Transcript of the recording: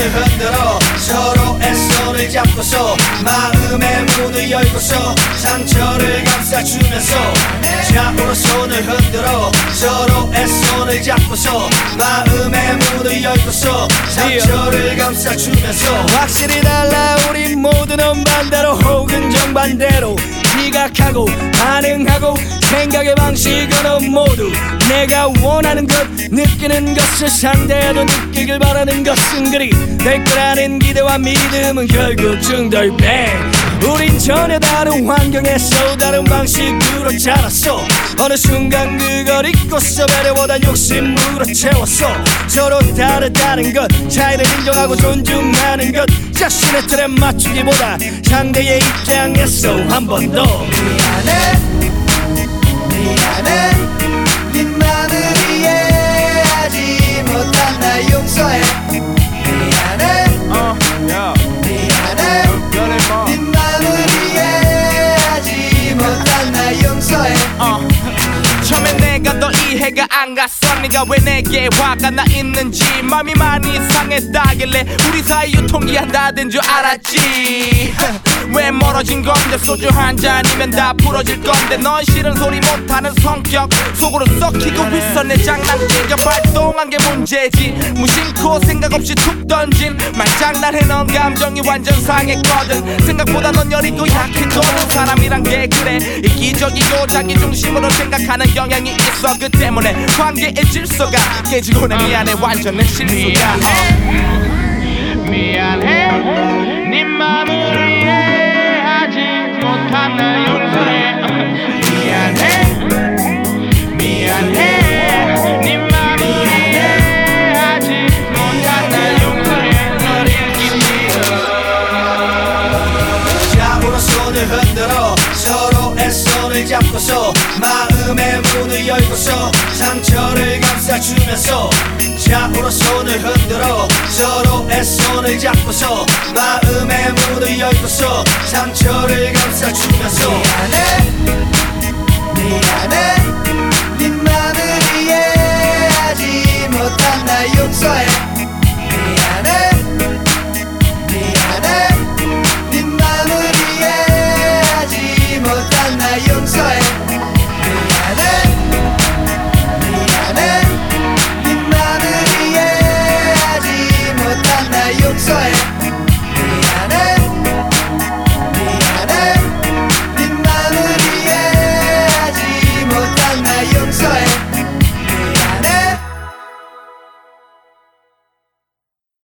손을 흔들어 서로의 손을 잡고서 마음의 문을 열고서 상처를 감싸주면서 좌우로 손을 흔들어 서로의 손을 잡고서 마음의 문을 열고서 상처를 감싸주면서 확실히 달라 우리 모두는 반대로 혹은 정반대로 지각하고 반응하고 생각의 방식은 모두 내가 원하는 것 느끼는 것을 상대도 느끼길 바라는 것은 그리 될 거라는 기대와 믿음은 결국 중돌배 우린 전혀 다른 환경에서 다른 방식으로 자랐어. 어느 순간 그걸 잊고서 배려보다 욕심으로 채웠어. 서로 다르다는 것 차이를 인정하고 존중하는 것 자신의 틀에 맞추기보다 상대의 입장에서 한 번 더. 미안해 미안해 이해가 안 갔어 네가 왜 내게 화가 나 있는지 맘이 많이 상했다길래 우리 사이 유통기 한다던 줄 알았지. 왜 멀어진 건데 소주 한 잔이면 다 풀어질 건데 넌 싫은 소리 못하는 성격 속으로 썩히고 있어 내 장난기가 발동한 게 문제지. 무심코 생각 없이 툭 던진 말장난해 넌 감정이 완전 상했거든. 생각보다 넌 여리고 약해도는 사람이란 게 그래. 이기적이고 자기 중심으로 생각하는 경향이 있어. 그때 문에 관계의 질서가 깨지고 내 미안해 완전한 실수야 어. 미안해 네 맘을 손을 흔들어 서로의 손을 잡고서 마음의 문을 열고서 상처를 감싸주면서 좌우로 손을 흔들어 서로의 손을 잡고서 마음